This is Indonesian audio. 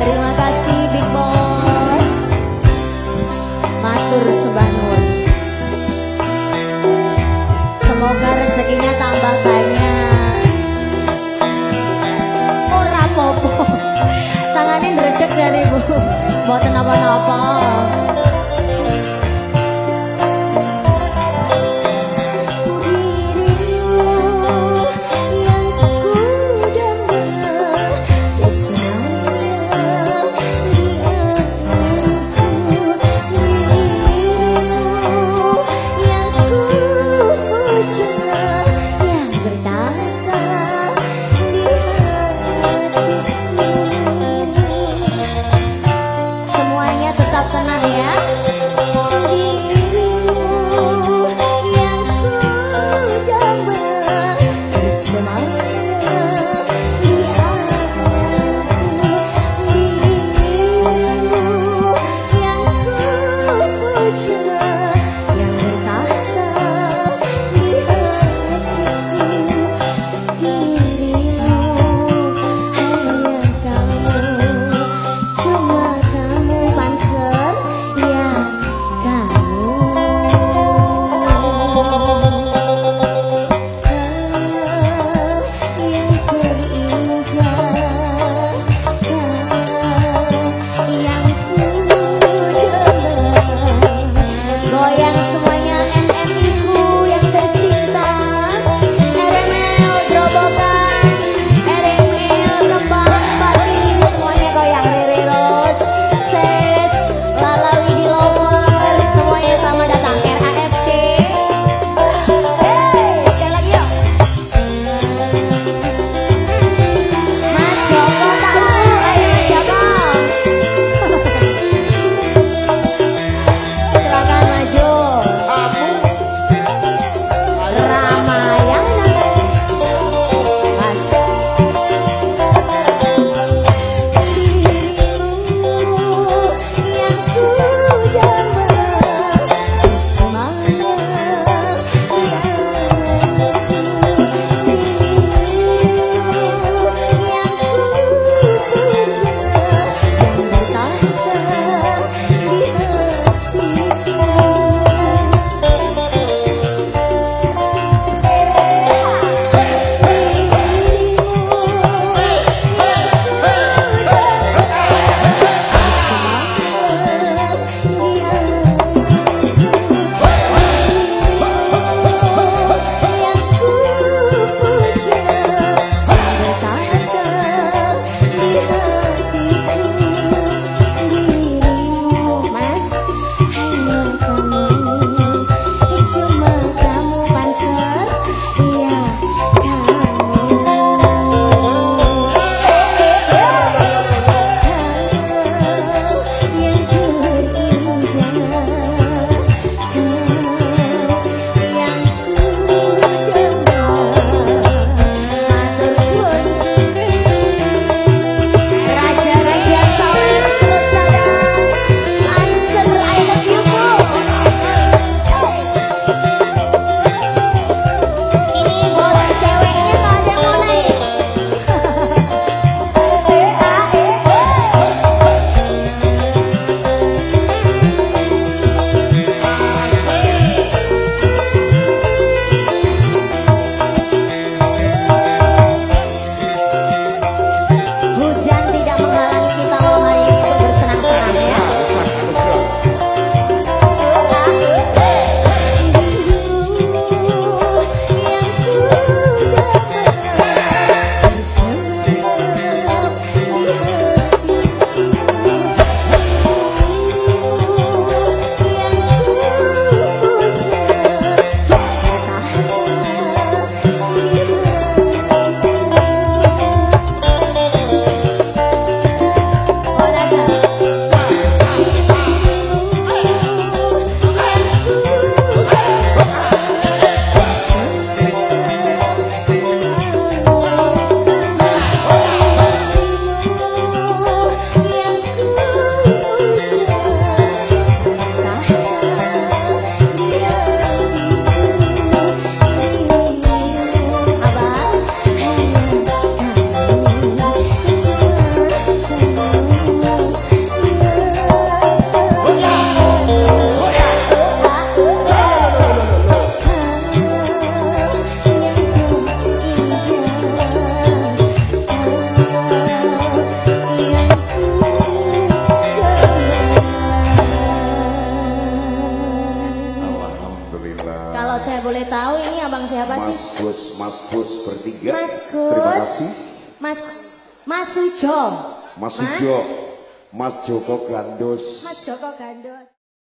Terima kasih Big Boss. Matur Semoga rezekinya tambah banyak. Popo Tangannya ngeredek jari bu. Buatan apa-apa. Alhamdulillah. Kalau saya boleh tahu ini abang siapa sih? Mas Gus, Mas Gus bertiga. Mas Gus. Terima kasih. Mas Mas Sujo. Mas Sujo. Mas Joko Gandos. Mas Joko Gandos.